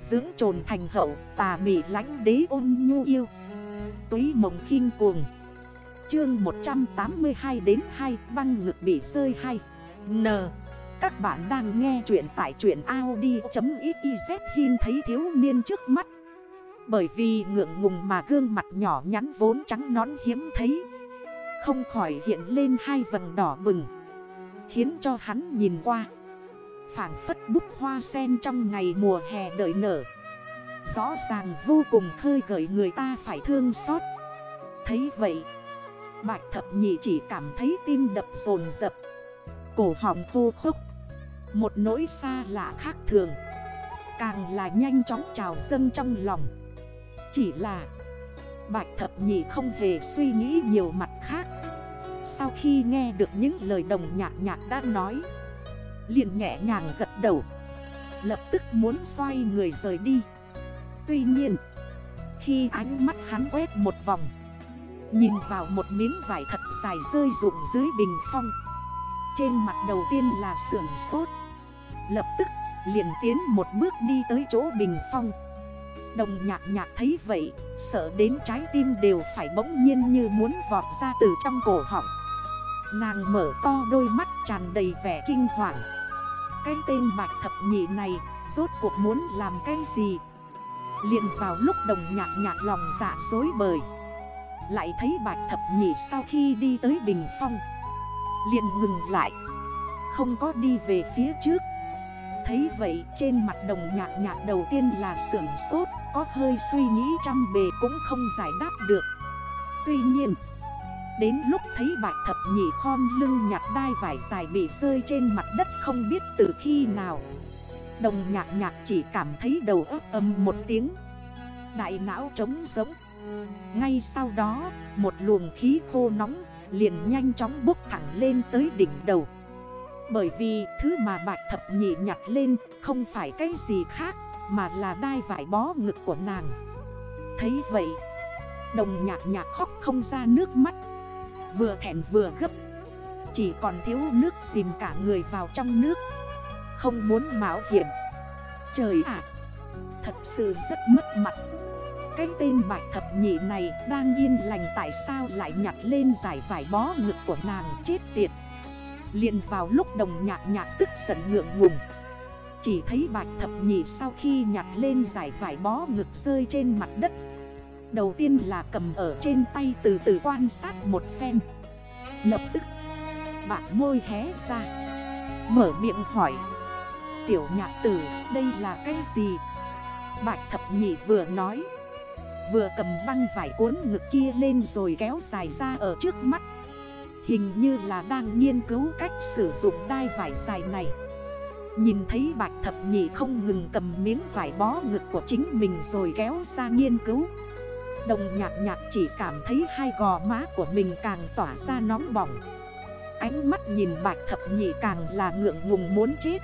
Dưỡng trồn thành hậu, tà mị lánh đế ôn nhu yêu. Túy mộng khinh cuồng. Chương 182 đến 2 băng ngực bị rơi hay N. Các bạn đang nghe chuyện tại chuyện Audi.xyz Hin thấy thiếu niên trước mắt. Bởi vì ngượng ngùng mà gương mặt nhỏ nhắn vốn trắng nón hiếm thấy, Không khỏi hiện lên hai vầng đỏ bừng, Khiến cho hắn nhìn qua. Phản phất bút hoa sen trong ngày mùa hè đợi nở. Rõ ràng vô cùng khơi gợi người ta phải thương xót. Thấy vậy, Bạch thập nhị chỉ cảm thấy tim đập dồn dập Cổ họng khô khốc, Một nỗi xa lạ khác thường. Càng là nhanh chóng trào dâng trong lòng. Chỉ là, Bạch thập nhị không hề suy nghĩ nhiều mặt khác. Sau khi nghe được những lời đồng nhạc nhạc đã nói liền nhẹ nhàng gật đầu. Lập tức muốn xoay người rời đi. Tuy nhiên, Khi ánh mắt hắn quét một vòng, Nhìn vào một miếng vải thật dài rơi rụng dưới bình phong. Trên mặt đầu tiên là sườn sốt. Lập tức liền tiến một bước đi tới chỗ bình phong. Đồng nhạc nhạc thấy vậy, Sợ đến trái tim đều phải bỗng nhiên như muốn vọt ra từ trong cổ họng. Nàng mở to đôi mắt tràn đầy vẻ kinh hoàng. Cái tên bạch thập nhị này, Rốt cuộc muốn làm cái gì? Liền vào lúc đồng nhạc nhạc lòng dạ dối bời. Lại thấy bạch thập nhị sau khi đi tới bình phong. Liền ngừng lại. Không có đi về phía trước. Thấy vậy trên mặt đồng nhạc nhạc đầu tiên là sưởng sốt, Có hơi suy nghĩ trăm bề cũng không giải đáp được. Tuy nhiên Đến lúc thấy bạch thập nhị khom lưng nhặt đai vải dài bị rơi trên mặt đất không biết từ khi nào. Đồng nhạc nhạc chỉ cảm thấy đầu ấp âm một tiếng. Đại não trống giống Ngay sau đó, một luồng khí khô nóng liền nhanh chóng bốc thẳng lên tới đỉnh đầu. Bởi vì thứ mà bạch thập nhị nhặt lên không phải cái gì khác, Mà là đai vải bó ngực của nàng. Thấy vậy, Đồng nhạc nhạc khóc không ra nước mắt. Vừa thẹn vừa gấp. Chỉ còn thiếu nước dìm cả người vào trong nước. Không muốn mạo hiểm. Trời ạ! Thật sự rất mất mặt. Cái tên bạch thập nhị này đang yên lành tại sao lại nhặt lên giải vải bó ngực của nàng chết tiệt? Liền vào lúc đồng nhạc nhạc tức giận ngượng ngùng. Chỉ thấy bạch thập nhị sau khi nhặt lên giải vải bó ngực rơi trên mặt đất Đầu tiên là cầm ở trên tay từ từ quan sát một phen. Lập tức, bạn môi hé ra. Mở miệng hỏi. Tiểu nhạc tử, đây là cái gì? Bạch thập nhị vừa nói. Vừa cầm băng vải cuốn ngực kia lên rồi kéo dài ra ở trước mắt. Hình như là đang nghiên cứu cách sử dụng đai vải dài này. Nhìn thấy bạch thập nhị không ngừng cầm miếng vải bó ngực của chính mình rồi kéo ra nghiên cứu. Đồng nhạc nhạc chỉ cảm thấy hai gò má của mình càng tỏa ra nóng bỏng. Ánh mắt nhìn bạch thập nhị càng là ngượng ngùng muốn chết.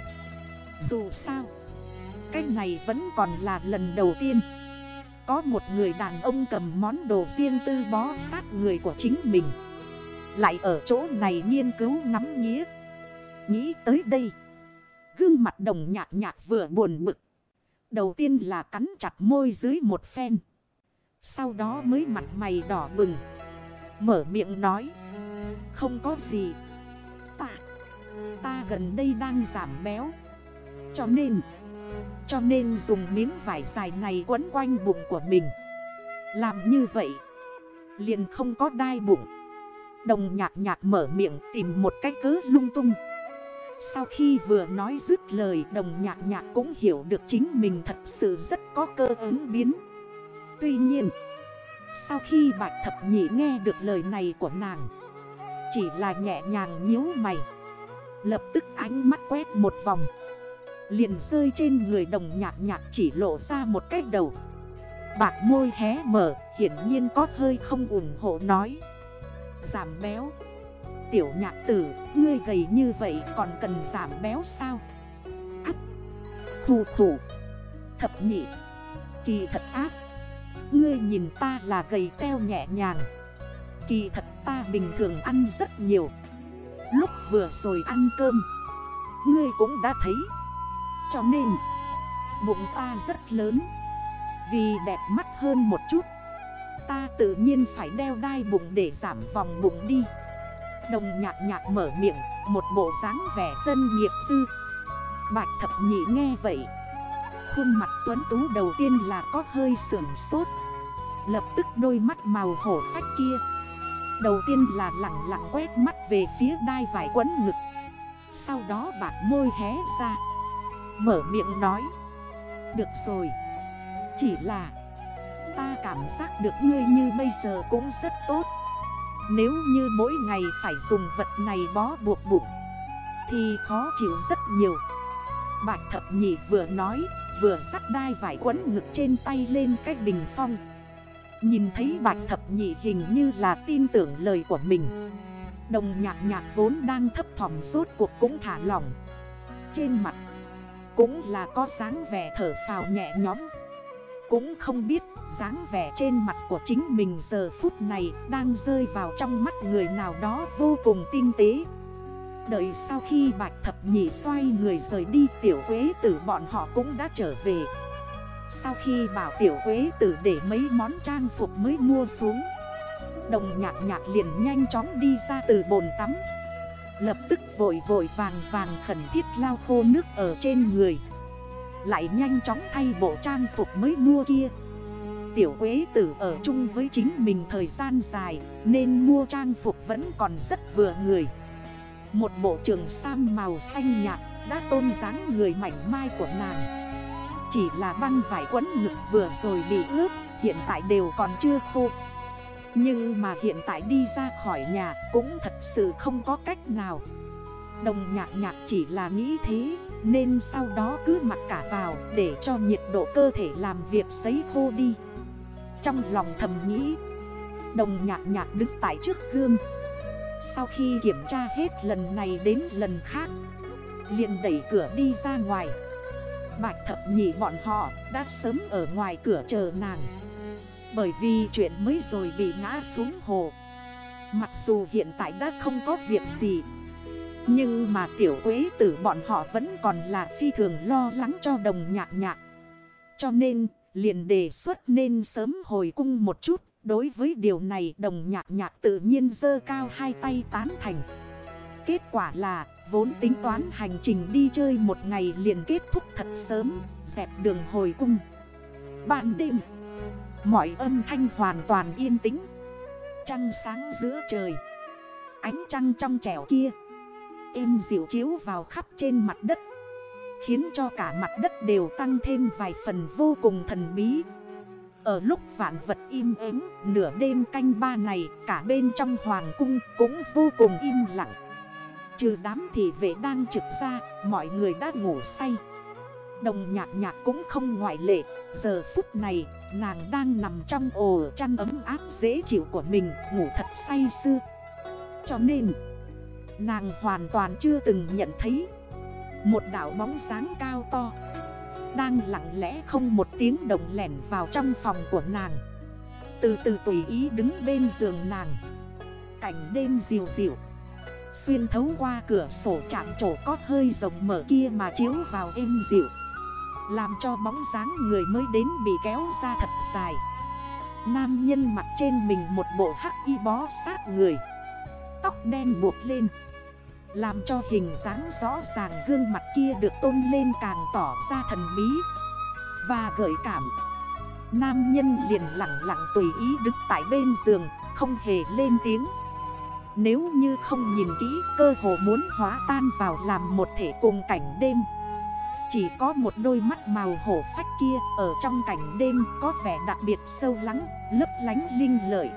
Dù sao, Cái này vẫn còn là lần đầu tiên. Có một người đàn ông cầm món đồ riêng tư bó sát người của chính mình. Lại ở chỗ này nghiên cứu ngắm nghĩa Nghĩ tới đây, Gương mặt đồng nhạc nhạc vừa buồn bực. Đầu tiên là cắn chặt môi dưới một phen. Sau đó mới mặt mày đỏ bừng. Mở miệng nói. Không có gì. Ta Ta gần đây đang giảm béo. Cho nên Cho nên dùng miếng vải dài này quấn quanh bụng của mình. Làm như vậy, Liền không có đai bụng. Đồng nhạc nhạc mở miệng tìm một cái cớ lung tung. Sau khi vừa nói dứt lời, đồng nhạc nhạc cũng hiểu được chính mình thật sự rất có cơ ứng biến. Tuy nhiên, Sau khi bạch thập nhị nghe được lời này của nàng, Chỉ là nhẹ nhàng nhíu mày. Lập tức ánh mắt quét một vòng, Liền rơi trên người đồng nhạc nhạc chỉ lộ ra một cái đầu. Bạc môi hé mở, Hiển nhiên có hơi không ủng hộ nói. Giảm béo, Tiểu nhạc tử, Ngươi gầy như vậy còn cần giảm béo sao? Ác Khủ khủ Thập nhị, Kỳ thật ác. Ngươi nhìn ta là gầy teo nhẹ nhàng. Kỳ thật ta bình thường ăn rất nhiều. Lúc vừa rồi ăn cơm, Ngươi cũng đã thấy. Cho nên, Bụng ta rất lớn. Vì đẹp mắt hơn một chút, Ta tự nhiên phải đeo đai bụng để giảm vòng bụng đi. Đồng nhạc nhạc mở miệng, Một bộ dáng vẻ dân nghiệp dư. Bạch thập nhị nghe vậy, Khuôn mặt tuấn tú đầu tiên là có hơi sườn sốt. Lập tức đôi mắt màu hổ phách kia. Đầu tiên là lặng lặng quét mắt về phía đai vải quấn ngực. Sau đó bạc môi hé ra. Mở miệng nói. Được rồi. Chỉ là Ta cảm giác được ngươi như bây giờ cũng rất tốt. Nếu như mỗi ngày phải dùng vật này bó buộc bụng, Thì khó chịu rất nhiều. Bạch thập nhị vừa nói, Vừa sắt đai vải quấn ngực trên tay lên cách bình phong. Nhìn thấy bạch thập nhị hình như là tin tưởng lời của mình. Đồng nhạc nhạc vốn đang thấp thỏm suốt cuộc cũng thả lỏng. Trên mặt cũng là có dáng vẻ thở phào nhẹ nhõm. Cũng không biết dáng vẻ trên mặt của chính mình giờ phút này Đang rơi vào trong mắt người nào đó vô cùng tinh tế. Đợi sau khi bạch thập nhị xoay người rời đi, tiểu quế tử bọn họ cũng đã trở về. Sau khi bảo tiểu quế tử để mấy món trang phục mới mua xuống, Đồng nhạc nhạc liền nhanh chóng đi ra từ bồn tắm. Lập tức vội vội vàng vàng khẩn thiết lao khô nước ở trên người, Lại nhanh chóng thay bộ trang phục mới mua kia. Tiểu quế tử ở chung với chính mình thời gian dài, Nên mua trang phục vẫn còn rất vừa người. Một bộ trường sam màu xanh nhạt Đã tôn dáng người mảnh mai của nàng. Chỉ là băng vải quấn ngực vừa rồi bị ướt, Hiện tại đều còn chưa khô. Nhưng mà hiện tại đi ra khỏi nhà Cũng thật sự không có cách nào. Đồng nhạc nhạc chỉ là nghĩ thế, Nên sau đó cứ mặc cả vào Để cho nhiệt độ cơ thể làm việc sấy khô đi. Trong lòng thầm nghĩ, Đồng nhạc nhạc đứng tại trước gương sau khi kiểm tra hết lần này đến lần khác, liền đẩy cửa đi ra ngoài. Bạch thập nhị bọn họ đã sớm ở ngoài cửa chờ nàng. Bởi vì chuyện mới rồi bị ngã xuống hồ. Mặc dù hiện tại đã không có việc gì, Nhưng mà tiểu quế tử bọn họ vẫn còn là phi thường lo lắng cho đồng nhạc nhạc. Cho nên liền đề xuất nên sớm hồi cung một chút. Đối với điều này đồng nhạc nhạc tự nhiên dơ cao hai tay tán thành. Kết quả là vốn tính toán hành trình đi chơi một ngày liền kết thúc thật sớm, dẹp đường hồi cung. Ban đêm, mọi âm thanh hoàn toàn yên tĩnh. Trăng sáng giữa trời, ánh trăng trong trẻo kia, êm dịu chiếu vào khắp trên mặt đất. Khiến cho cả mặt đất đều tăng thêm vài phần vô cùng thần bí ở lúc vạn vật im ắng, nửa đêm canh ba này, Cả bên trong hoàng cung cũng vô cùng im lặng. Trừ đám thị vệ đang trực ra, Mọi người đã ngủ say. Đồng nhạc nhạc cũng không ngoại lệ. Giờ phút này, nàng đang nằm trong ổ chăn ấm áp dễ chịu của mình, Ngủ thật say sưa. Cho nên, nàng hoàn toàn chưa từng nhận thấy một đảo bóng sáng cao to. Đang lặng lẽ không một tiếng động lẻn vào trong phòng của nàng. Từ từ tùy ý đứng bên giường nàng. Cảnh đêm dịu dịu. Xuyên thấu qua cửa sổ chạm trổ có hơi rộng mở kia mà chiếu vào êm dịu. Làm cho bóng dáng người mới đến bị kéo ra thật dài. Nam nhân mặc trên mình một bộ hắc y bó sát người. Tóc đen buộc lên làm cho hình dáng rõ ràng gương mặt kia được tôn lên càng tỏ ra thần bí Và gợi cảm. Nam nhân liền lặng lặng tùy ý đứng tại bên giường, Không hề lên tiếng. Nếu như không nhìn kỹ, cơ hồ muốn hóa tan vào làm một thể cùng cảnh đêm. Chỉ có một đôi mắt màu hổ phách kia Ở trong cảnh đêm có vẻ đặc biệt sâu lắng, Lấp lánh linh lợi.